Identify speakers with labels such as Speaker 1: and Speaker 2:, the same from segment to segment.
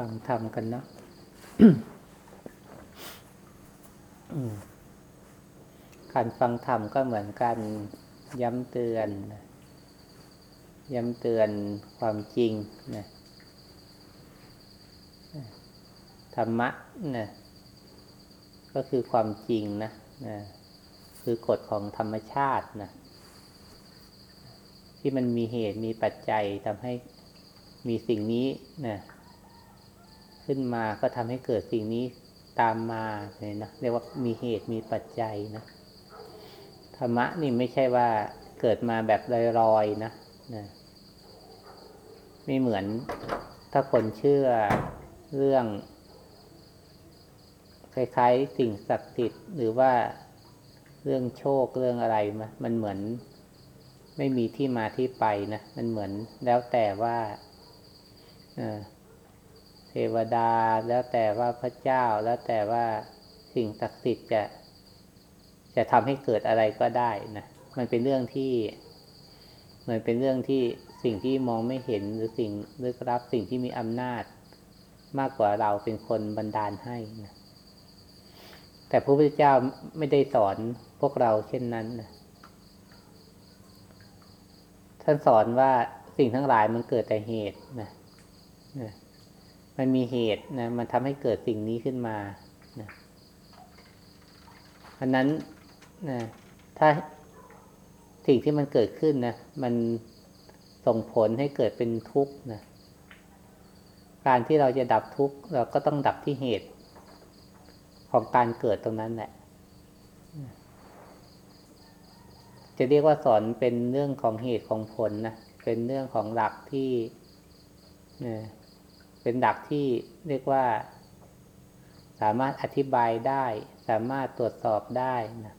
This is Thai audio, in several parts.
Speaker 1: ฟังธรรมกันเนาะการฟังธรรมก็เหมือนการย้ำเตือน ย้ำเตือนความจริงนะธรรมะนะก็คือความจริงนะนะคือกฎของธรรมชาตินะที่มันมีเหตุมีปัจจัยทำให้มีสิ่งนี้นะ ขึ้นมาก็ทำให้เกิดสิ่งนี้ตามมาเนี่ยนะเรียกว่ามีเหตุมีปัจจัยนะธรรมะนี่ไม่ใช่ว่าเกิดมาแบบลอยๆนะนะไม่เหมือนถ้าคนเชื่อเรื่อง คล้ายๆสิ่งศักดิ์สิทธิ์หรือว่าเรื่องโชคเรื่องอะไรมามันเหมือนไม่มีที่มาที่ไปนะ มันเหมือนแล้วแต่ว่า เทวดา แล้วแต่ว่าพระเจ้า แล้วแต่ว่าสิ่งศักดิ์สิทธิ์จะ จะทำให้เกิดอะไรก็ได้นะ มันเป็นเรื่องที่เหมือนเป็นเรื่องที่สิ่งที่มองไม่เห็นหรือสิ่งลึกลับสิ่งที่มีอำนาจ มากกว่าเราเป็นคนบันดาลให้นะแต่พระพุทธเจ้าไม่ได้สอนพวกเราเช่นนั้นนะท่านสอนว่าสิ่งทั้งหลายมันเกิดแต่เหตุนะนะ มันมีเหตุนะมันทำให้เกิดสิ่งนี้ขึ้นมานะอันนั้นนะถ้าสิ่งที่มันเกิดขึ้นนะมันส่งผลให้เกิดเป็นทุกข์นะการที่เราจะดับทุกข์เราก็ต้องดับที่เหตุของการเกิดตรงนั้นแหละ จะเรียกว่าสอนเป็นเรื่องของเหตุของผลนะ เป็นเรื่องของหลักที่ เป็นหลักที่เรียกว่า สามารถอธิบายได้ สามารถตรวจสอบได้นะ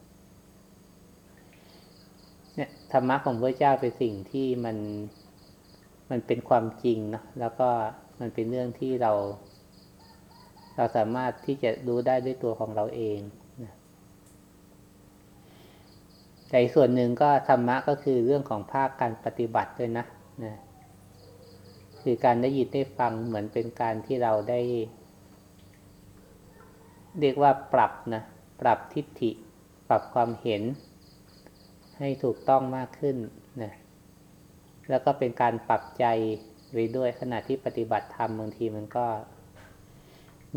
Speaker 1: เนี่ยธรรมะของพระเจ้าเป็นสิ่งที่มันมันเป็นความจริงนะแล้วก็มันเป็นเรื่องที่เรา เราสามารถที่จะรู้ได้ด้วยตัวของเราเองนะแต่ส่วนหนึ่งก็ธรรมะก็คือเรื่องของภาคการปฏิบัติด้วยนะนะ คือการได้ยินได้ฟังเหมือนเป็นการที่เราได้ เรียกว่าปรับนะปรับทิฏฐิ ปรับความเห็น ให้ถูกต้องมากขึ้นนะแล้วก็เป็นการปรับใจไปด้วยขณะที่ปฏิบัติธรรมบางทีมันก็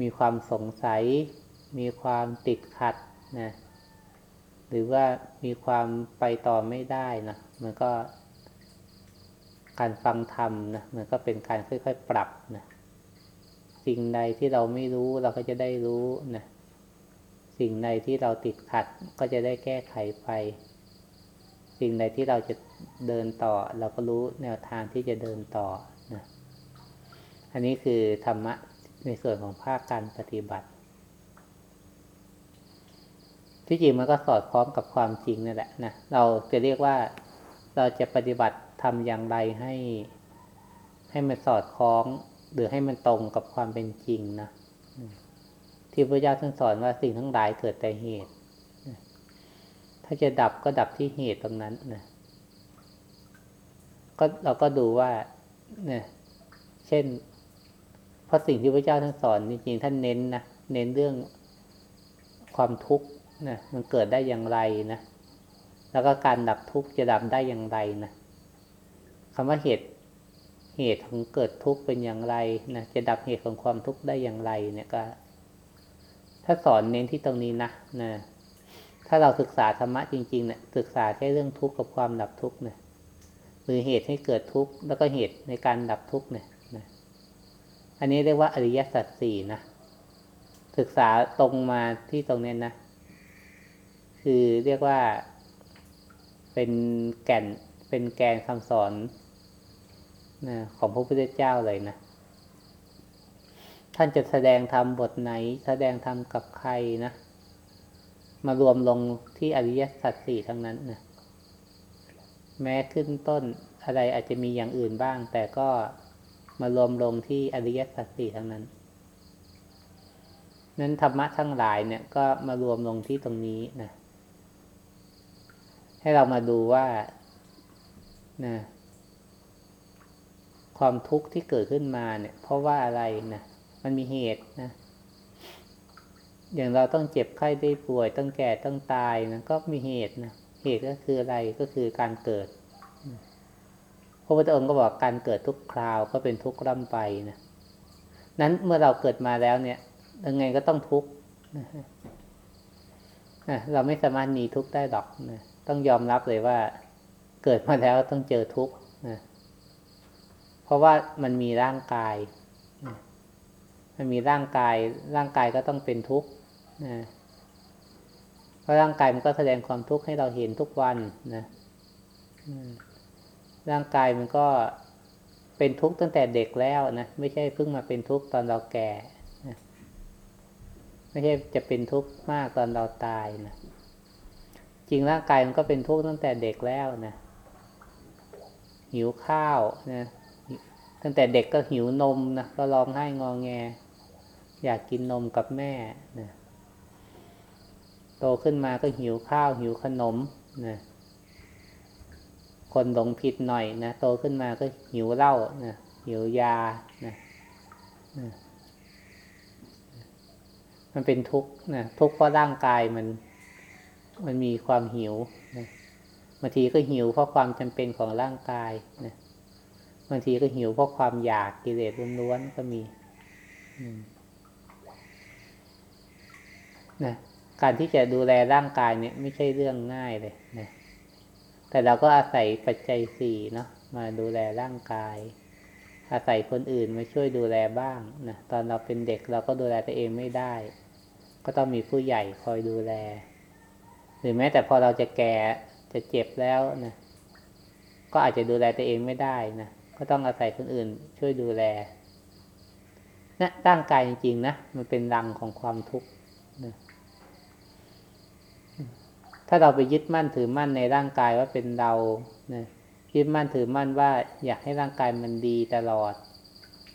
Speaker 1: มีความสงสัย มีความติดขัดนะหรือว่ามีความไปต่อไม่ได้นะมันก็ การฟังธรรมนะมันก็เป็นการค่อย ๆ ปรับนะสิ่งใดที่เราไม่รู้เราก็จะได้รู้นะสิ่งใดที่เราติดขัดก็จะได้แก้ไขไป สิ่งใดที่เราจะเดินต่อ เราก็รู้แนวทางที่จะเดินต่อนะอันนี้คือธรรมะในส่วนของภาคการปฏิบัติ ที่จริงมันก็สอดคล้องกับความจริงนั่นแหละนะเราจะเรียกว่าเราจะปฏิบัติ ทำอย่างไรให้ ให้มันสอดคล้อง หรือให้มันตรงกับความเป็นจริงนะที่พระเจ้าท่านสอนว่าสิ่งทั้งหลายเกิดแต่เหตุ ถ้าจะดับก็ดับที่เหตุตรงนั้นนะก็เราก็ดูว่าเนี่ยเช่นเพราะสิ่งที่พระเจ้าท่านสอนจริงๆท่านเน้นนะเน้นเรื่องความทุกข์นะมันเกิดได้อย่างไรนะแล้วก็การดับทุกข์จะดับได้อย่างไรนะ คำว่าเหตุเหตุของเกิดทุกข์เป็นอย่างไรนะจะดับเหตุของความทุกข์ได้อย่างไรเนี่ยก็ ถ้าสอนเน้นที่ตรงนี้นะนะถ้าเราศึกษาธรรมะจริงๆเนี่ยศึกษาแค่เรื่องทุกข์กับความดับทุกข์เนี่ยหรือเหตุให้เกิดทุกข์แล้วก็เหตุในการดับทุกข์เนี่ยนะอันนี้เรียกว่าอริยสัจสี่นะศึกษาตรงมาที่ตรงนี้นะคือเรียกว่าเป็นแก่นเป็นแกนคำสอน นะของพระพุทธเจ้าเลยนะ ท่านจะแสดงธรรมบทไหน แสดงธรรมกับใครนะ มารวมลงที่อริยสัจสี่ทั้งนั้นนะแม้ขึ้นต้นอะไรอาจจะมีอย่างอื่นบ้าง แต่ก็มารวมลงที่อริยสัจสี่ทั้งนั้น นั้นธรรมะทั้งหลายเนี่ย ก็มารวมลงที่ตรงนี้นะ ให้เรามาดูว่านะ ความทุกข์ที่เกิดขึ้นมาเนี่ย เพราะว่าอะไรนะมันมีเหตุนะ อย่างเราต้องเจ็บไข้ได้ป่วย ต้องแก่ต้องตายนะก็มีเหตุนะเหตุก็คืออะไรก็คือการเกิดพระพุทธองค์ก็บอกการเกิดทุกคราวก็เป็นทุกข์ร่ำไปนะนั้นเมื่อเราเกิดมาแล้วเนี่ยยังไงก็ต้องทุกข์นะเราไม่สามารถหนีทุกข์ได้หรอกนะต้องยอมรับเลยว่า เกิดมาแล้วต้องเจอทุกข์นะ เพราะว่ามันมีร่างกาย มันมีร่างกาย ร่างกายก็ต้องเป็นทุกข์นะเพราะร่างกายมันก็แสดงความทุกข์ให้เราเห็นทุกวันนะร่างกายมันก็เป็นทุกข์ตั้งแต่เด็กแล้วนะไม่ใช่เพิ่งมาเป็นทุกข์ตอนเราแก่นะไม่ใช่จะเป็นทุกข์มากตอนเราตายนะจริงร่างกายมันก็เป็นทุกข์ตั้งแต่เด็กแล้วนะหิวข้าวนะ ตั้งแต่เด็กก็หิวนมนะก็ร้องไห้งอแง อยากกินนมกับแม่นะโตขึ้นมาก็หิวข้าวหิวขนมนะคนหลงผิดหน่อยนะโตขึ้นมาก็หิวเหล้านะหิวยานะนะมันเป็นทุกข์นะทุกข์เพราะร่างกายมัน มันมีความหิวนะบางทีก็หิวเพราะความจำเป็นของร่างกายนะ บางทีก็หิวเพราะความอยากกิเลสล้วนๆก็มีนะการที่จะดูแลร่างกายเนี่ย ไม่ใช่เรื่องง่ายเลยนะแต่เราก็อาศัยปัจจัยสี่เนาะมาดูแลร่างกาย อาศัยคนอื่นมาช่วยดูแลบ้างนะตอนเราเป็นเด็กเราก็ดูแลตัวเองไม่ได้ ก็ต้องมีผู้ใหญ่คอยดูแล หรือแม้แต่พอเราจะแก่จะเจ็บแล้วนะก็อาจจะดูแลตัวเองไม่ได้นะ ก็ต้องอาศัยคนอื่น ช่วยดูแลนะร่างกายจริงๆนะมันเป็นรังของความทุกข์นะถ้าเราไปยึดมั่นถือมั่นในร่างกายว่าเป็นเรานะยึดมั่นถือมั่นว่าอยากให้ร่างกายมันดีตลอด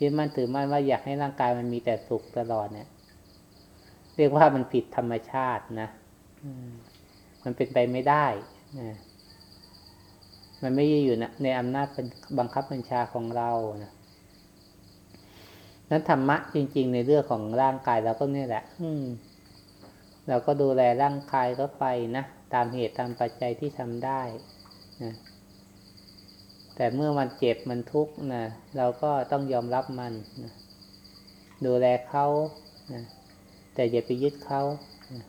Speaker 1: ยึดมั่นถือมั่นว่าอยากให้ร่างกายมันมีแต่สุขตลอดเนี่ย เรียกว่ามันผิดธรรมชาตินะมันเป็นไปไม่ได้นะ มันไม่อยู่นะในอำนาจเป็นบังคับบัญชาของเรานะนั้นธรรมะจริง ๆ ในเรื่องของร่างกายเราก็นี่แหละ อืมเราก็ดูแลร่างกายก็ไปนะตามเหตุตามปัจจัยที่ทำได้นะแต่เมื่อมันเจ็บมันทุกข์นะเราก็ต้องยอมรับมันนะดูแลเขานะแต่อย่าไปยึดเขานะ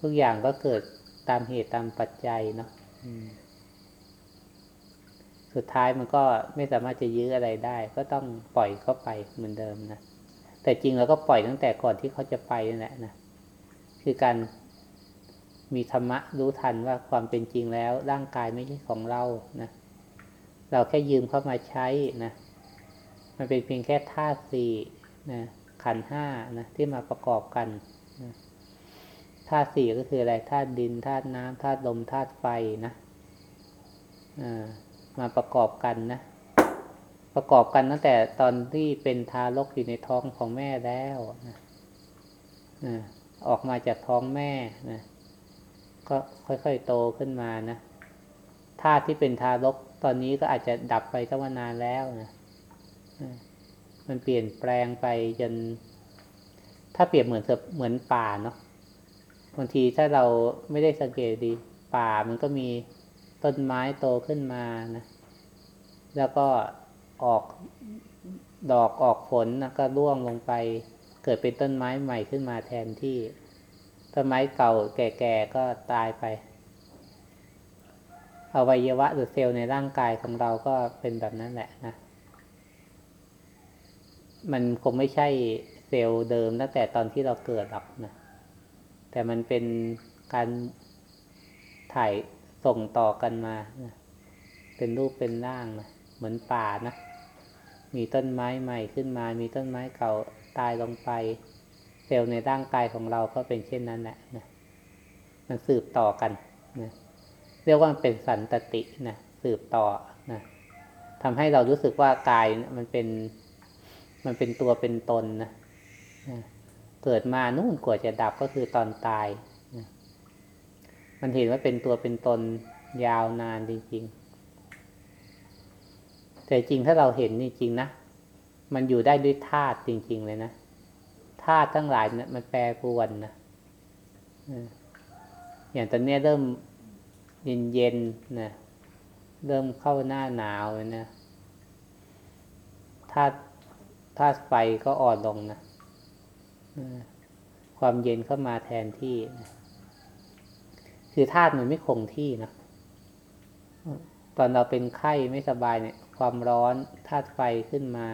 Speaker 1: ทุกอย่างก็เกิด ตามเหตุตามปัจจัยเนาะสุดท้ายมันก็ไม่สามารถจะยื้ออะไรได้ ก็ต้องปล่อยเข้าไปเหมือนเดิมนะแต่จริงเราก็ปล่อยตั้งแต่ก่อนที่เขาจะไปนั่นแหละนะคือการมีธรรมะรู้ทันว่าความเป็นจริงแล้ว ร่างกายไม่ใช่ของเรานะเราแค่ยืมเข้ามาใช้นะมันเป็นเพียงแค่ธาตุสี่นะขันห้านะที่มาประกอบกันนะ ธาตุสี่ก็คืออะไรธาตุดินธาตุน้ำธาตุลมธาตุไฟนะมาประกอบกันนะ ประกอบกันตั้งแต่ตอนที่เป็นทารกอยู่ในท้องของแม่แล้วนะออกมาจากท้องแม่นะก็ค่อยๆโตขึ้นมานะธาตุที่เป็นทารกตอนนี้ก็อาจจะดับไปตั้งนานแล้วนะมันเปลี่ยนแปลงไปจน ถ้าเปรียบเหมือนเหมือนป่าเนาะ บางทีถ้าเราไม่ได้สังเกตดี ป่ามันก็มีต้นไม้โตขึ้นมานะ แล้วก็ออกดอกออกผลนะก็ร่วงลงไป เกิดเป็นต้นไม้ใหม่ขึ้นมาแทนที่ ต้นไม้เก่าแก่ๆก็ตายไป อวัยวะหรือเซลล์ในร่างกายของเราก็เป็นแบบนั้นแหละนะ มันคงไม่ใช่เซลล์เดิมตั้งแต่ตอนที่เราเกิดหรอกนะ แต่มันเป็นการถ่ายส่งต่อกันมา เป็นรูปเป็นร่างนะเหมือนป่านะ มีต้นไม้ใหม่ขึ้นมา มีต้นไม้เก่าตายลงไป เซลล์ในร่างกายของเราก็เป็นเช่นนั้นแหละนะ มันสืบต่อกันนะเรียกว่าเป็นสันตตินะสืบต่อนะทำให้เรารู้สึกว่ากายมันเป็น มันเป็นตัวเป็นตนนะนะ เกิดมานู่นกว่าจะดับก็คือตอนตาย มันเห็นว่าเป็นตัวเป็นตนยาวนานจริงๆแต่จริงถ้าเราเห็นจริงนะ มันอยู่ได้ด้วยธาตุจริง ๆ เลยนะธาตุทั้งหลายเนะี่ยมันแปรปรวนนะอย่างตอนนี้เริ่มเย็นๆนะเริ่มเข้าหน้าหนาวเลยนะธาตุธาตุไฟก็อ่อนลงนะ ความเย็นเข้ามาแทนที่ คือธาตุมันไม่คงที่นะ ตอนเราเป็นไข้ไม่สบายเนี่ย ความร้อนธาตุไฟขึ้นมา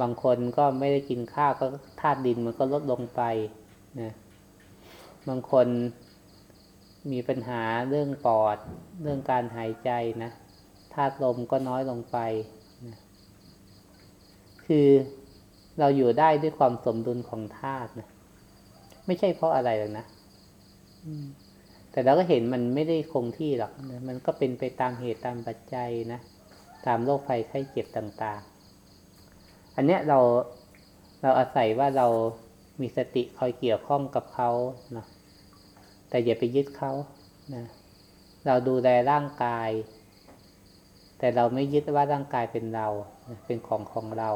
Speaker 1: บางคนก็ไม่ได้กินข้าวก็ธาตุดินมันก็ลดลงไปนะบางคนมีปัญหาเรื่องปอด เรื่องการหายใจนะธาตุลมก็น้อยลงไปนะคือ เราอยู่ได้ด้วยความสมดุลของธาตุนะไม่ใช่เพราะอะไรหรอกนะแต่เราก็เห็นมันไม่ได้คงที่หรอกนะมันก็เป็นไปตามเหตุตามปัจจัยนะตามโรคภัยไข้เจ็บต่างๆ อันเนี้ยเราเราอาศัยว่าเรามีสติคอยเกี่ยวข้องกับเขาเนาะแต่อย่าไปยึดเขานะเราดูแลร่างกาย แต่เราไม่ยึดว่าร่างกายเป็นเรา เป็นของของเรา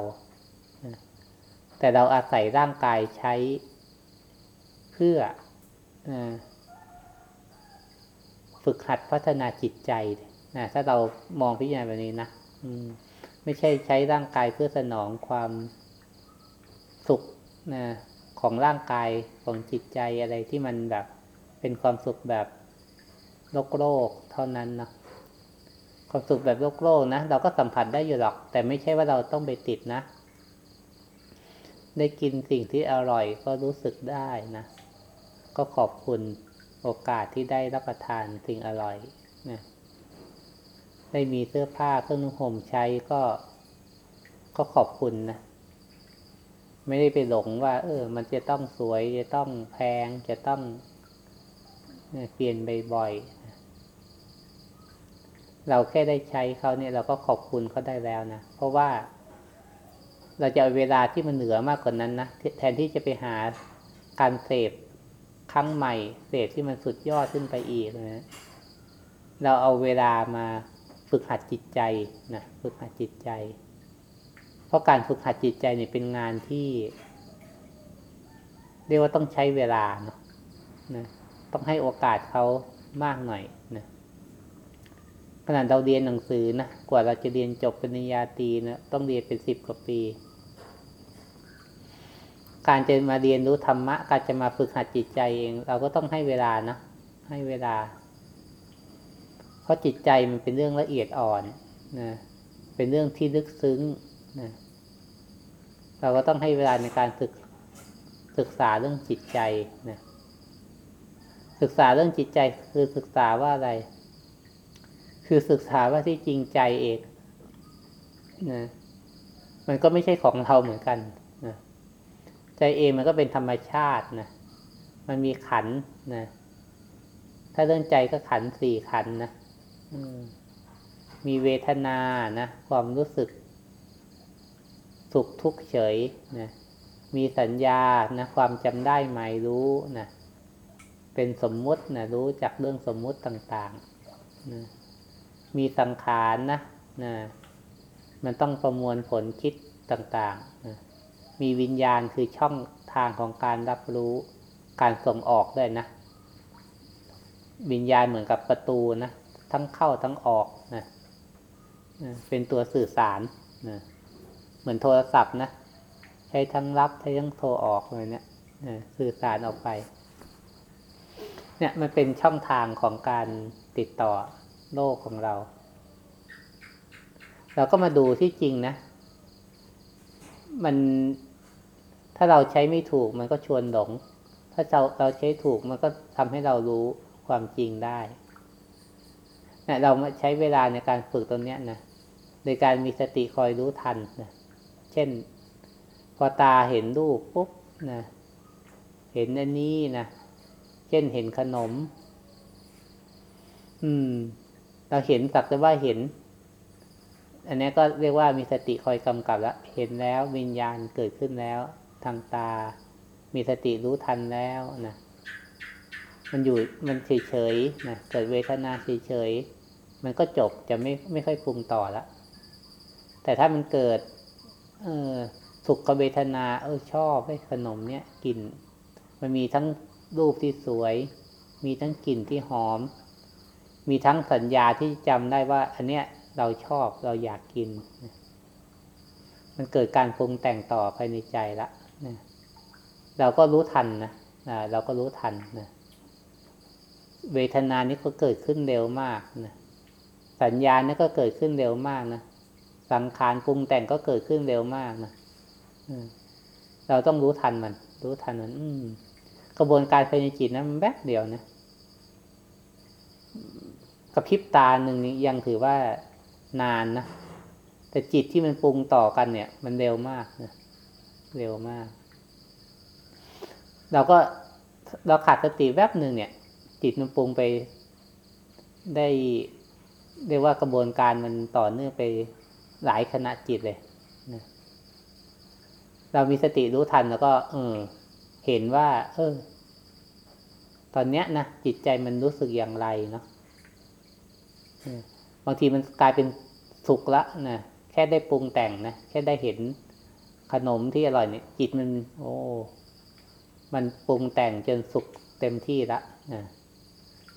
Speaker 1: แต่เราอาศัยร่างกายใช้ เพื่อฝึกหัดพัฒนาจิตใจนะถ้าเรามองพิจารณาแบบนี้นะไม่ใช่ใช้ร่างกายเพื่อสนองความสุขนะของร่างกายของจิตใจอะไรที่มันแบบเป็นความสุขแบบโลกโลกเท่านั้นนะความสุขแบบโลกโลกนะเราก็สัมผัสได้อยู่หรอก แต่ไม่ใช่ว่าเราต้องไปติดนะ ได้กินสิ่งที่อร่อยก็รู้สึกได้นะ ก็ขอบคุณโอกาสที่ได้รับประทานสิ่งอร่อยนะได้มีเสื้อผ้าเครื่องนุ่งห่มใช้ก็ก็ขอบคุณนะ ไม่ได้ไปหลงว่า เออ มันจะต้องสวย จะต้องแพง จะต้องเปลี่ยนบ่อยๆเราแค่ได้ใช้เขาเนี่ยเราก็ขอบคุณเขาได้แล้วนะ เพราะว่า เราจะเอาเวลาที่มันเหนือมากกว่านั้นนะแทนที่จะไปหาการเสพครั้งใหม่เสพที่มันสุดยอดขึ้นไปอีกนะเราเอาเวลามาฝึกหัดจิตใจนะฝึกหัดจิตใจ เพราะการฝึกหัดจิตใจเนี่ยเป็นงานที่ เรียกว่าต้องใช้เวลาเนาะนะต้องให้โอกาสเขามากหน่อยนะ ขนาดเราเรียนหนังสือนะกว่าเราจะเรียนจบปริญญาตรีนะต้องเรียนเป็นสิบกว่าปี การจะมาเรียนรู้ธรรมะ การจะมาฝึกหัดจิตใจเอง เราก็ต้องให้เวลานะให้เวลา เพราะจิตใจมันเป็นเรื่องละเอียดอ่อนนะเป็นเรื่องที่ลึกซึ้งนะเราก็ต้องให้เวลาในการศึกศึกษาเรื่องจิตใจนะศึกษาเรื่องจิตใจคือศึกษาว่าอะไร คือศึกษาว่าที่จริงใจเองนะมันก็ไม่ใช่ของเราเหมือนกันนะใจเองมันก็เป็นธรรมชาตินะมันมีขันนะถ้าเรื่องใจก็ขันสี่ขันนะมีเวทนานะความรู้สึก สุขทุกข์เฉยนะมีสัญญานะความจำได้หมายรู้นะเป็นสมมุตินะรู้จักเรื่องสมมุติต่าง ๆ นะ มีสังขารนะนะ มันต้องประมวลผลคิดต่างๆนะมีวิญญาณคือช่องทางของการรับรู้การส่งออกด้วยนะ วิญญาณเหมือนกับประตูนะ ทั้งเข้าทั้งออกนะเป็นตัวสื่อสารนะเหมือนโทรศัพท์นะ ใช้ทั้งรับใช้ทั้งโทรออกเลยเนะี่ยสื่อสารออกไป เนี่ยมันเป็นช่องทางของการติดต่อ โลกของเรา เราก็มาดูที่จริงนะ มันถ้าเราใช้ไม่ถูกมันก็ชวนหลง ถ้าเราเราใช้ถูกมันก็ทำให้เรารู้ความจริงได้นะเราใช้เวลาในการฝึกตรงนี้นะ โดยการมีสติคอยรู้ทันนะ เช่น พอตาเห็นรูปปุ๊บนะ เห็นอันนี้นะ เช่นเห็นขนม อืม เราเห็นสักแต่ว่าเห็น อันนี้ก็เรียกว่ามีสติคอยกำกับแล้วเห็นแล้ววิญญาณเกิดขึ้นแล้ว ทางตา มีสติรู้ทันแล้วนะมันอยู่มันเฉยๆนะเกิดเวทนาเฉยๆมันก็จบจะไม่ไม่ค่อยปรุงต่อละแต่ถ้ามันเกิด เออสุขเวทนา เออชอบไอ้ขนมเนี้ยกลิ่นมันมีทั้งรูปที่สวย มีทั้งกลิ่นที่หอม มีทั้งสัญญาที่จำได้ว่า อันเนี้ยเราชอบเราอยากกิน มันเกิดการปรุงแต่งต่อภายในใจละนะเราก็รู้ทันนะนะเราก็รู้ทันนะเวทนานี้ก็เกิดขึ้นเร็วมากนะสัญญานี่ก็เกิดขึ้นเร็วมากนะสังขารปรุงแต่งก็เกิดขึ้นเร็วมากนะเราต้องรู้ทันมัน รู้ทันมัน อืกระบวนการภายในจิตนะมันแป๊บเดียวนะ กระพริบตาหนึ่งนี้ยังถือว่านานนะ แต่จิตที่มันปรุงต่อกันเนี่ย มันเร็วมากนะเร็วมาก เราก็เราขาดสติแวบหนึ่งเนี่ย จิตมันปรุงไปได้เรียกว่ากระบวนการมันต่อเนื่องไปหลายขณะจิตเลยนะเรามีสติรู้ทันแล้วก็ เออ เห็นว่า เออ ตอนเนี้ยนะจิตใจมันรู้สึกอย่างไรเนาะ บางทีมันกลายเป็นสุขละนะแค่ได้ปรุงแต่งนะแค่ได้เห็นขนมที่อร่อยเนี่ยจิตมัน โอ้ มันปรุงแต่งจนสุขเต็มที่ละนะ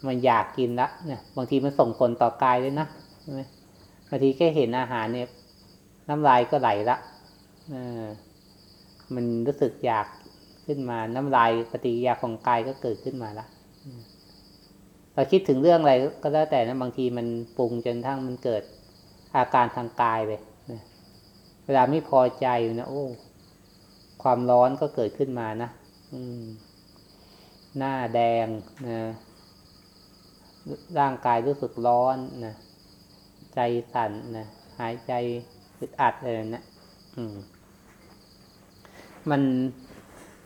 Speaker 1: มันอยากกินละเนี่ยบางทีมันส่งผลต่อกายด้วยนะใช่ไหมบางทีแค่เห็นอาหารเนี่ย น้ำลายก็ไหลละมันรู้สึกอยากขึ้นมา น้ำลายปฏิกิริยาของกายก็เกิดขึ้นมาละ เราคิดถึงเรื่องอะไรก็แล้วแต่นะบางทีมันปรุงจนทั้งมันเกิดอาการทางกายไปนะเวลาไม่พอใจนะโอ้ความร้อนก็เกิดขึ้นมานะอืม หน้าแดงนะร่างกายรู้สึกร้อนนะใจสั่นนะหายใจอึดอัดเลยนะอืม มัน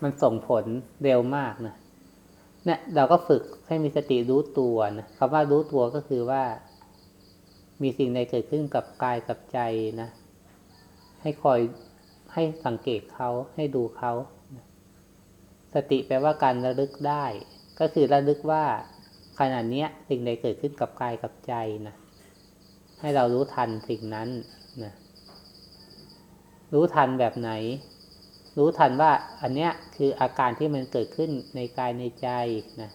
Speaker 1: มันส่งผลเร็วมากนะ เนี่ยเราก็ฝึกให้มีสติรู้ตัวนะคำว่ารู้ตัวก็คือว่า มีสิ่งใดเกิดขึ้นกับกายกับใจนะ ให้คอยให้สังเกตเขาให้ดูเขาสติแปลว่าการระลึกได้ ก็คือระลึกว่าขณะนี้สิ่งใดเกิดขึ้นกับกายกับใจนะให้เรารู้ทันสิ่งนั้นนะรู้ทันแบบไหน รู้ทันว่าอันเนี้ยคืออาการที่มันเกิดขึ้นในกายในใจนะ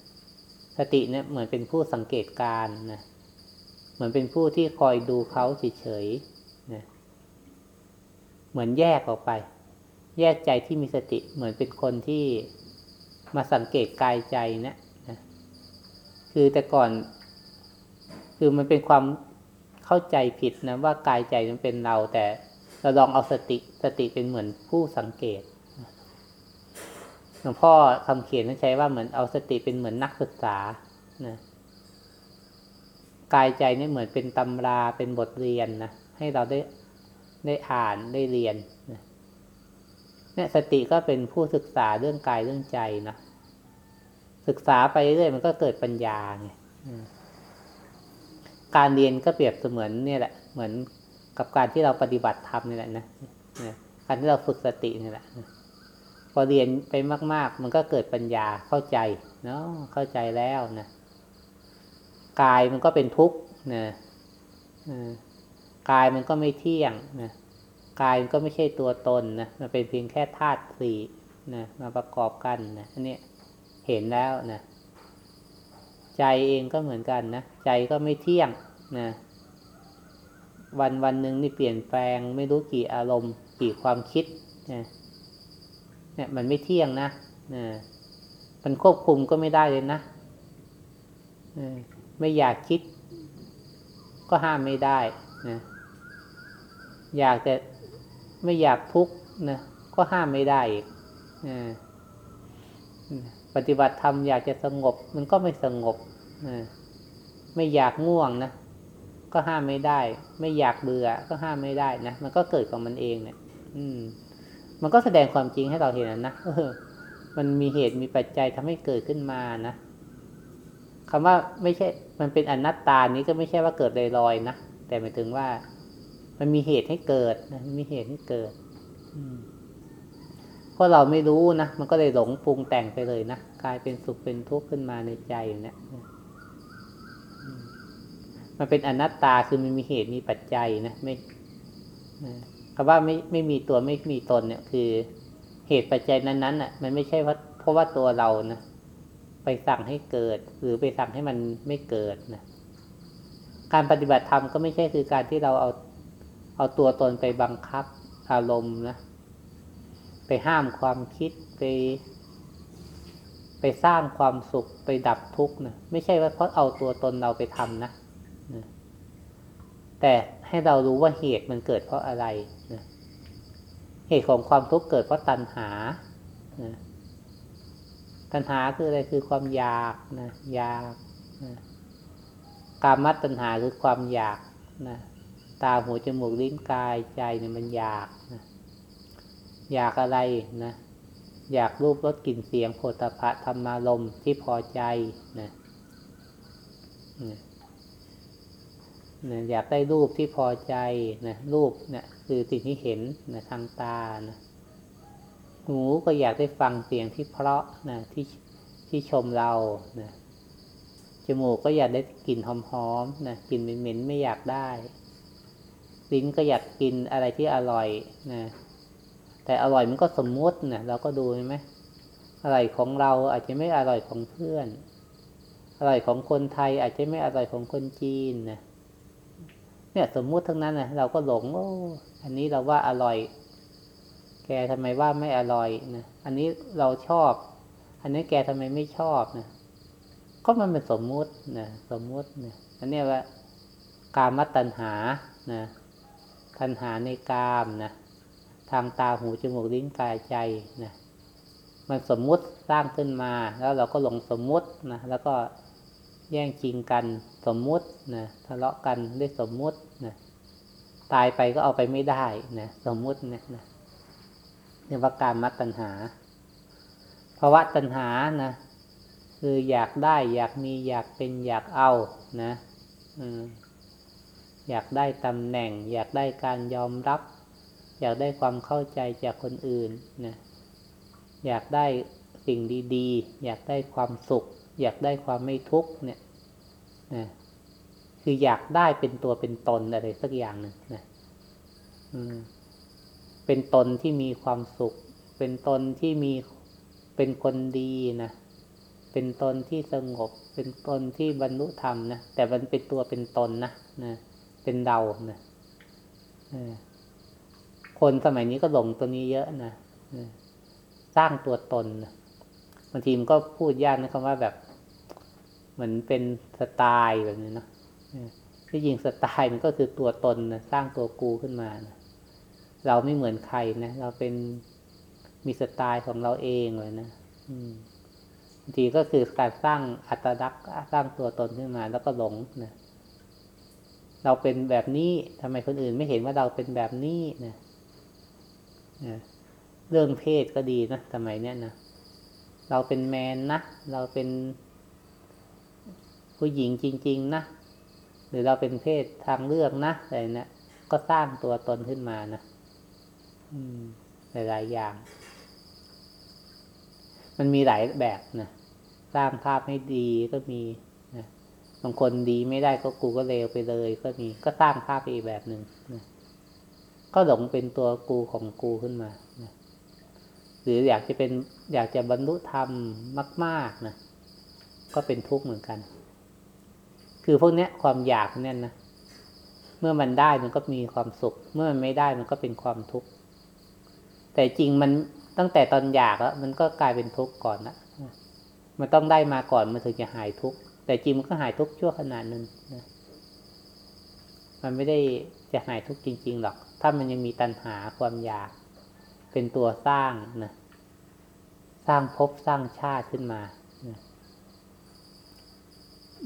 Speaker 1: สติเนี่ยเหมือนเป็นผู้สังเกตการนะเหมือนเป็นผู้ที่คอยดูเขาเฉยๆนะเหมือนแยกออกไป แยกใจที่มีสติเหมือนเป็นคนที่มาสังเกตกายใจนะนะคือแต่ก่อน คือมันเป็นความเข้าใจผิดนะว่ากายใจมันเป็นเราแต่ เราลองเอาสติสติเป็นเหมือนผู้สังเกตหลวงพ่อคำเขียนนั้นใช้ว่าเหมือนเอาสติเป็นเหมือนนักศึกษานะกายใจนี่เหมือนเป็นตำราเป็นบทเรียนนะให้เราได้ได้อ่านได้เรียนนะเนี่ยสติก็เป็นผู้ศึกษาเรื่องกายเรื่องใจนะศึกษาไปเรื่อยมันก็เกิดปัญญาไงการเรียนก็เปรียบเสมือนเนี่ยแหละ เหมือน กับการที่เราปฏิบัติธรรมนี่แหละนะการที่เราฝึกสตินี่แหละพอเรียนไปมาก ๆ มันก็เกิดปัญญาเข้าใจเนาะเข้าใจแล้วนะกายมันก็เป็นทุกข์นะกายมันก็ไม่เที่ยงนะกายมันก็ไม่ใช่ตัวตนนะมันเป็นเพียงแค่ธาตุสี่นะมาประกอบกันนะอันนี้เห็นแล้วนะใจเองก็เหมือนกันนะใจก็ไม่เที่ยงนะ วันวันหนึ่งนี่เปลี่ยนแปลง ไม่รู้กี่อารมณ์ กี่ความคิดนะเนี่ยมันไม่เที่ยงนะนะมันควบคุมก็ไม่ได้เลยนะไม่อยากคิด ก็ห้ามไม่ได้นะอยากแต่ไม่อยากทุกข์นะก็ห้ามไม่ได้อีกปฏิบัติธรรมอยากจะสงบ มันก็ไม่สงบไม่อยากง่วงนะ ก็ห้ามไม่ได้ ไม่อยากเบื่อก็ห้ามไม่ได้นะมันก็เกิดของมันเองเนี่ย อืม มันก็แสดงความจริงให้เราเห็นนะเออ มันมีเหตุมีปัจจัยทำให้เกิดขึ้นมานะคำว่าไม่ใช่ มันเป็นอนัตตานี้ก็ไม่ใช่ว่าเกิดลอยๆนะแต่หมายถึงว่า มันมีเหตุให้เกิดนะมีเหตุให้เกิด อืมเพราะเราไม่รู้นะ มันก็เลยหลงปรุงแต่งไปเลยนะ กลายเป็นสุขเป็นทุกข์ขึ้นมาในใจอยู่เนี่ย มันเป็นอนัตตาคือมันมีเหตุมีปัจจัยนะไม่คำว่าไม่ไม่มีตัวไม่มีตนเนี่ย คือเหตุปัจจัยนั้นๆอะ มันไม่ใช่เพราะเพราะว่าตัวเรานะไปสั่งให้เกิด หรือไปสั่งให้มันไม่เกิดนะการปฏิบัติธรรมก็ไม่ใช่คือการที่เราเอาเอาตัวตนไปบังคับอารมณ์นะไปห้ามความคิดไป ไปสร้างความสุขไปดับทุกข์นะไม่ใช่ว่าเพราะเอาตัวตนเราไปทำนะนะ แต่ให้เรารู้ว่าเหตุมันเกิดเพราะอะไรนะเหตุของความทุกข์เกิดเพราะตัณหานะตัณหาคืออะไรคือความอยากนะอยากนะกามัตัณหาคือความอยากนะตาหูจมูกลิ้นกายใจเนี่ยมันอยากนะอยากอะไรนะอยากรูปรสกลิ่นเสียงโผฏฐะธรรมารมที่พอใจนะนะ อยากได้รูปที่พอใจนะรูปเนะี่ยคือสิ่งที่เห็นนะทางตานะหูก็อยากได้ฟังเสียงที่เพราะนะที่ที่ชมเรานะจมูกก็อยากได้กลิ่นหอมๆนะกลิ่นเหม็นๆไม่อยากได้ ลิ้นก็อยากกินอะไรที่อร่อยนะแต่อร่อยมันก็สมมุตินะเราก็ดูใช่ไหมอร่อยของเราอาจจะไม่อร่อยของเพื่อน อร่อยของคนไทยอาจจะไม่อร่อยของคนจีนนะ เนี่ยสมมุติทั้งนั้นนะเราก็หลงโอ้อันนี้เราว่าอร่อย แกทำไมว่าไม่อร่อยนะอันนี้เราชอบ อันนี้แกทำไมไม่ชอบนะก็มันเป็นสมมุตินะสมมุตินะอันนี้ว่า การมตัญหานะตัญหาในกามนะทางตาหูจมูกลิ้นกายใจนะมันสมมุติสร้างขึ้นมา แล้วเราก็หลงสมมุตินะแล้วก็ แย่งจริงกันสมมุตินะทะเลาะกันด้วยสมมุตินะตายไปก็เอาไปไม่ได้นะสมมุตินะนะเรียกว่าการมัดตัญหาภาวะตัญหานะคืออยากได้อยากมีอยากเป็นอยากเอานะอยากได้ตำแหน่ง อยากได้การยอมรับ อยากได้ความเข้าใจจากคนอื่นนะอยากได้สิ่งดี ๆ อยากได้ความสุข อยากได้ความไม่ทุกข์เนี่ยนะคืออยากได้เป็นตัวเป็นตนอะไรสักอย่างหนึ่งนะเป็นตนที่มีความสุข เป็นตนที่มีเป็นคนดีนะเป็นตนที่สงบ เป็นตนที่บรรลุธรรมนะแต่มันเป็นตัวเป็นตนนะนะเป็นเรานะคนสมัยนี้ก็หลงตัวนี้เยอะนะสร้างตัวตนนะบางทีมันก็พูดยากนะคำว่าแบบ เหมือนเป็นสไตล์แบบนี้นะที่จริงสไตล์มันก็คือตัวตนนะสร้างตัวกูขึ้นมานะเราไม่เหมือนใครนะ เราเป็นมีสไตล์ของเราเองเลยนะบางทีก็คือการสร้างอัตลักษณ์สร้างตัวตนขึ้นมา แล้วก็หลงนะเราเป็นแบบนี้ทำไมคนอื่นไม่เห็นว่าเราเป็นแบบนี้นะเรื่องเพศก็ดีนะสมัยเนี้ยนะเราเป็นแมนนะเราเป็น ผู้หญิงจริง ๆ นะ หรือเราเป็นเพศทางเลือกนะอะไรเนะี่ยก็สร้างตัวตนขึ้นมานะหลายๆอย่าง มันมีหลายแบบนะสร้างภาพให้ดีก็มีบางคนดีไม่ได้ก็กูก็เลวไปเลย ก็มีก็สร้างภาพอีกแบบหนึ่งนะก็หลงเป็นตัวกูของกูขึ้นมานะหรืออยากจะเป็น อยากจะบรรลุธรรมมาก ๆนะก็เป็นทุกข์เหมือนกัน คือพวกนี้ความอยากเนี่ยนะเมื่อมันได้มันก็มีความสุข เมื่อมันไม่ได้มันก็เป็นความทุกข์แต่จริงมันตั้งแต่ตอนอยากแล้วมันก็กลายเป็นทุกข์ก่อนนะมันต้องได้มาก่อนมันถึงจะหายทุกข์แต่จริงมันก็หายทุกข์ชั่วขนาดนึงนะมันไม่ได้จะหายทุกข์จริง ๆ หรอก ถ้ามันยังมีตัณหาความอยาก เป็นตัวสร้างนะสร้างภพสร้างชาติขึ้นมา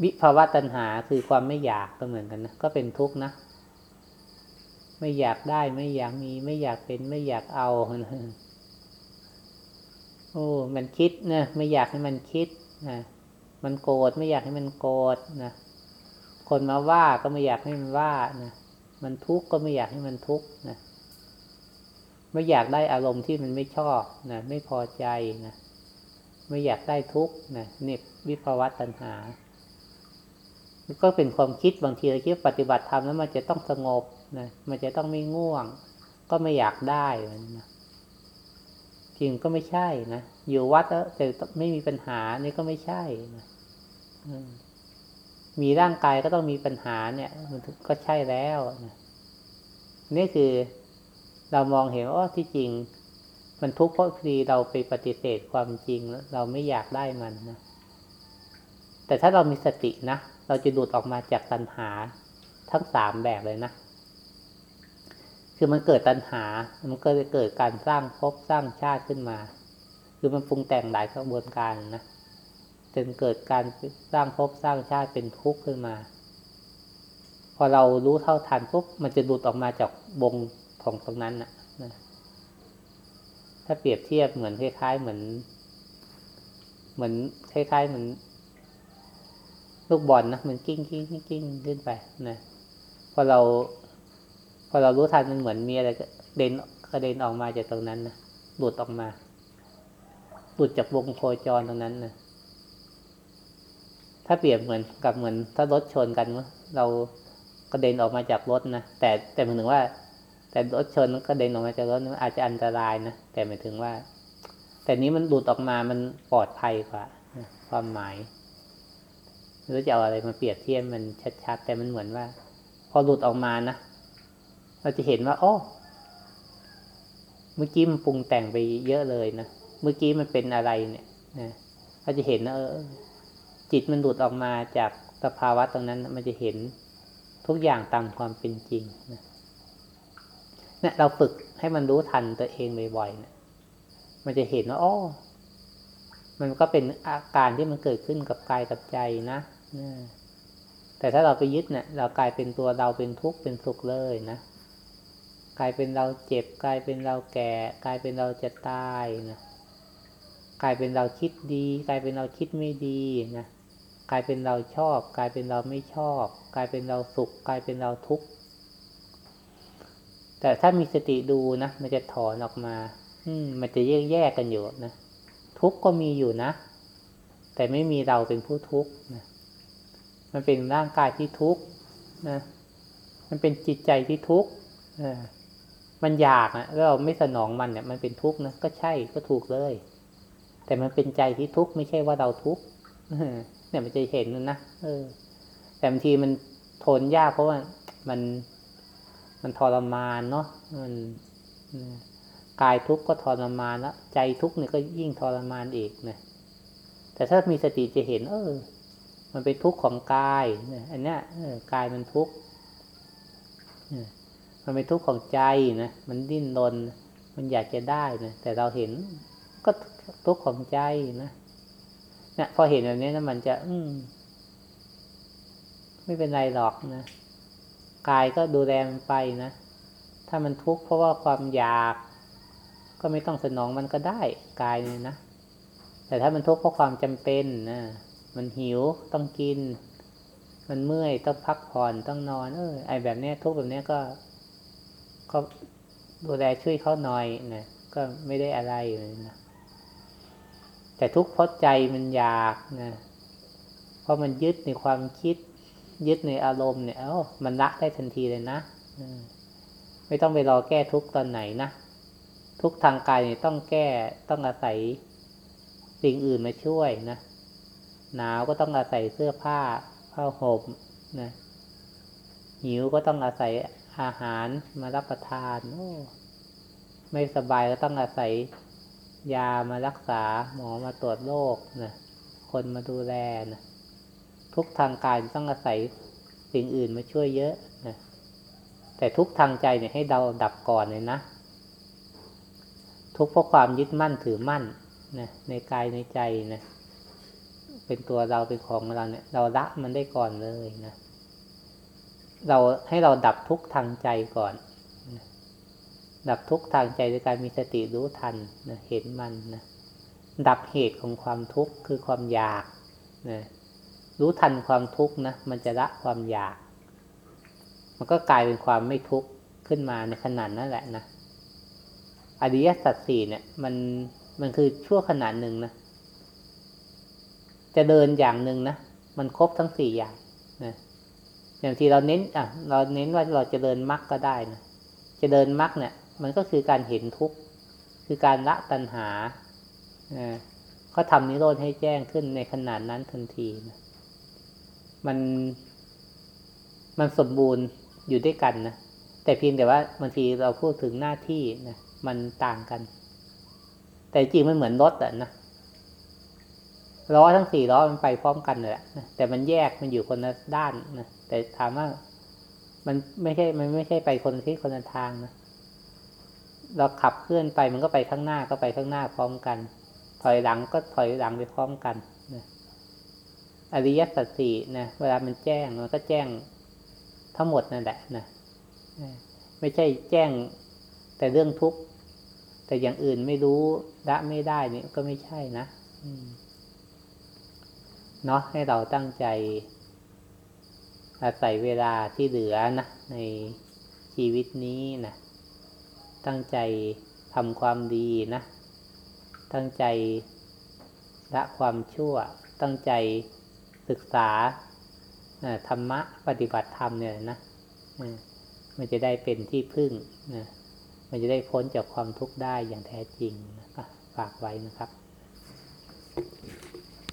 Speaker 1: วิภาวะตัณหาคือความไม่อยากก็เหมือนกันนะก็เป็นทุกข์นะ ไม่อยากได้ไม่อยากมีไม่อยากเป็นไม่อยากเอาโอ้มันคิดนะไม่อยากให้มันคิดนะมันโกรธไม่อยากให้มันโกรธนะคนมาว่าก็ไม่อยากให้มันว่านะมันทุกข์ก็ไม่อยากให้มันทุกข์นะไม่อยากได้อารมณ์ที่มันไม่ชอบนะไม่พอใจนะไม่อยากได้ทุกข์นะนี่วิภาวะตัณหา ก็เป็นความคิดบางทีเราคิดปฏิบัติธรรมแล้วมันจะต้องสงบนะมันจะต้องไม่ง่วง ก็ไม่อยากได้มันะจริงก็ไม่ใช่นะอยู่วัดแล้วแต่ไม่มีปัญหานี่ก็ไม่ใช่นะมีร่างกายก็ต้องมีปัญหาเนี่ยมันก็ใช่แล้วนะนี่คือเรามองเห็นว่าที่จริง มันทุกข์เพราะทีเราไปปฏิเสธความจริงเราไม่อยากได้มันนะแต่ถ้าเรามีสตินะ เราจะดูดออกมาจากตัณหาทั้งสามแบบเลยนะ คือมันเกิดตัณหา มันก็จะเกิดการสร้างภพสร้างชาติขึ้นมา คือมันปรุงแต่งหลายกระบวนการนะจนเกิดการสร้างภพสร้างชาติเป็นทุกข์ขึ้นมา พอเรารู้เท่าทันปุ๊บมันจะหลุดออกมาจากวงของตรงนั้นนะนะถ้าเปรียบเทียบเหมือนคล้ายๆเหมือน เหมือนคล้ายๆเหมือน ลูกบอลนะมันกลิ้งกลิ้งกลิ้งกลิ้งขึ้นไปนะพอเรา พอเรารู้ทันมันเหมือนมีอะไรก็เด่นกระเด็นออกมาจากตรงนั้นนะหลุดออกมาหลุดจากวงโคจรตรงนั้นนะถ้าเปรียบเหมือนกับเหมือนถ้ารถชนกันเรากระเด็นออกมาจากรถนะแต่แต่หมายถึงว่า แต่รถชนกระเด็นออกมาจากรถอาจจะอันตรายนะแต่หมายถึงว่า แต่นี้มันหลุดออกมามันปลอดภัยกว่าความหมาย หรือจะเอาอะไรมาเปรียบเทียบมันชัดๆ แต่มันเหมือนว่า พอหลุดออกมานะ เราจะเห็นว่าโอ้เมื่อกี้มันปรุงแต่งไปเยอะเลยนะ เมื่อกี้มันเป็นอะไรเนี่ยนะเราจะเห็นเออ จิตมันหลุดออกมาจากสภาวะตรงนั้น มันจะเห็นทุกอย่างตามความเป็นจริงนะเนี่ยเราฝึกให้มันรู้ทันตัวเองบ่อยๆนี่ยมันจะเห็นว่าอ๋อมันก็เป็นอาการที่มันเกิดขึ้นกับกายกับใจนะ แต่ถ้าเราไปยึดเนี่ย เรากลายเป็นตัวเราเป็นทุกข์เป็นสุขเลยนะ กลายเป็นเราเจ็บ กลายเป็นเราแก่ กลายเป็นเราจะตายนะ กลายเป็นเราคิดดี กลายเป็นเราคิดไม่ดีนะ กลายเป็นเราชอบ กลายเป็นเราไม่ชอบ กลายเป็นเราสุข กลายเป็นเราทุกข์ แต่ถ้ามีสติดูนะ มันจะถอนออกมา อืม มันจะแยกแยกกันอยู่นะ ทุกข์ก็มีอยู่นะ แต่ไม่มีเราเป็นผู้ทุกข์นะ มันเป็นร่างกายที่ทุกข์นะ มันเป็นจิตใจที่ทุกข์มันอยากนะแล้วเราไม่สนองมันเนี่ย มันเป็นทุกข์นะ ก็ใช่ก็ถูกเลย แต่มันเป็นใจที่ทุกข์ไม่ใช่ว่าเราทุกข์เนี่ยมันจะเห็นนะเออ แต่บางทีมันทนยากเพราะว่ามันมันทรมานเนาะมันกายทุกข์ก็ทรมานแล้วใจทุกข์เนี่ยก็ยิ่งทรมานอีกนะแต่ถ้ามีสติจะเห็น เออ มันเป็นทุกข์ของกายเนี่ยอันเนี้ยกายมันทุกข์มันเป็นทุกข์ของใจนะมันดิ้นรนมันอยากจะได้นะแต่เราเห็นก็ทุกข์ของใจนะเนี่ยพอเห็นแบบนี้นะมันจะ อืม ไม่เป็นไรหรอกนะกายก็ดูแลมันไปนะถ้ามันทุกข์เพราะว่าความอยาก ก็ไม่ต้องสนองมันก็ได้กายเนี่ยนะแต่ถ้ามันทุกข์เพราะความจำเป็นนะ มันหิวต้องกิน มันเมื่อยต้องพักผ่อนต้องนอน เออไอแบบเนี้ยทุกแบบเนี้ยก็ ก็ดูแลช่วยเขาหน่อยนะก็ไม่ได้อะไรเลยนะแต่ทุกเพราะใจมันอยากนะเพราะมันยึดในความคิด ยึดในอารมณ์เนี่ยเอ้ามันละได้ทันทีเลยนะไม่ต้องไปรอแก้ทุกตอนไหนนะทุกทางกายเนี่ยต้องแก้ต้องอาศัยสิ่งอื่นมาช่วยนะ หนาวก็ต้องอาศัยเสื้อผ้าผ้าห่มนะหิวก็ต้องอาศัยอาหารมารับประทานโอ้ไม่สบายก็ต้องอาศัยยามารักษาหมอมาตรวจโรคนะคนมาดูแลนะทุกทางกายต้องอาศัยสิ่งอื่นมาช่วยเยอะนะแต่ทุกทางใจเนี่ยให้เราดับก่อนเลยนะ ทุกเพราะความยึดมั่นถือมั่นนะในกายในใจนะ เป็นตัวเราเป็นของเราเนี่ย เราละมันได้ก่อนเลยนะเราให้เราดับทุกทางใจก่อน ดับทุกทางใจด้วยการมีสติรู้ทันนะเห็นมันนะดับเหตุของความทุกข์คือความอยากนะรู้ทันความทุกข์นะมันจะละความอยาก มันก็กลายเป็นความไม่ทุกข์ขึ้นมาในขนาดนั้นแหละนะอริยสัจสี่เนี่ย มันมันคือชั่วขนาดหนึ่งนะ จะเดินอย่างหนึ่งนะมันครบทั้งสี่อย่างนะอย่างที่เราเน้นอะเราเน้นว่าเราจะเดินมรรคก็ได้นะจะเดินมรรคเนี่ย มันก็คือการเห็นทุกข์คือการละตัณหานะก็ทำนิโรธให้แจ้งขึ้นในขนาดนั้นทันทีนะมันมันสมบูรณ์อยู่ด้วยกันนะแต่เพียงแต่ว่าบางทีเราพูดถึงหน้าที่นะมันต่างกัน แต่จริงมันเหมือนรถอะนะ ล้อทั้งสี่ล้อมันไปพร้อมกันเลยแหละนะแต่มันแยกมันอยู่คนละด้านนะแต่ถามว่ามันไม่ใช่ มันไม่ใช่ไปคนที่คนละทางนะเราขับเคลื่อนไปมันก็ไปข้างหน้าก็ไปข้างหน้าพร้อมกัน ถอยหลังก็ถอยหลังไปพร้อมกันนะอริยสัจสี่นะเวลามันแจ้งมันก็แจ้งทั้งหมดนั่นแหละนะไม่ใช่แจ้งแต่เรื่องทุกข์แต่อย่างอื่นไม่รู้ละไม่ได้นี่ก็ไม่ใช่นะ เนาะให้เราตั้งใจ อาศัยเวลาที่เหลือนะ ในชีวิตนี้นะตั้งใจทำความดีนะ ตั้งใจละความชั่ว ตั้งใจศึกษาธรรมะปฏิบัติธรรมเนี่ยนะมันจะได้เป็นที่พึ่งนะมันจะได้พ้นจากความทุกข์ได้อย่างแท้จริงนะฝากไว้นะครับ